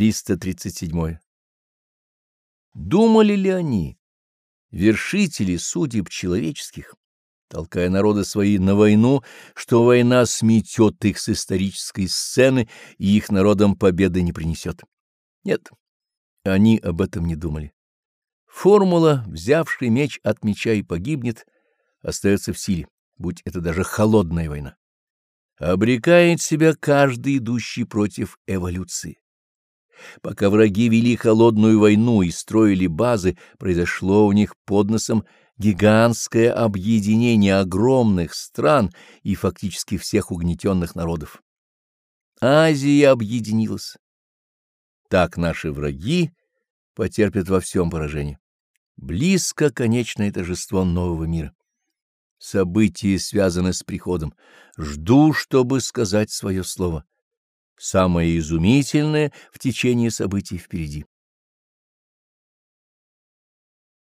337. Думали ли они, вершители судеб человеческих, толкая народы свои на войну, что война сметет их с исторической сцены и их народам победы не принесет? Нет, они об этом не думали. Формула, взявший меч от меча и погибнет, остается в силе, будь это даже холодная война. Обрекает себя каждый, идущий против эволюции. Пока враги вели холодную войну и строили базы, произошло у них под носом гигантское объединение огромных стран и фактически всех угнетенных народов. Азия объединилась. Так наши враги потерпят во всем поражение. Близко конечное торжество нового мира. События связаны с приходом. Жду, чтобы сказать свое слово. Самое изумительное в течение событий впереди.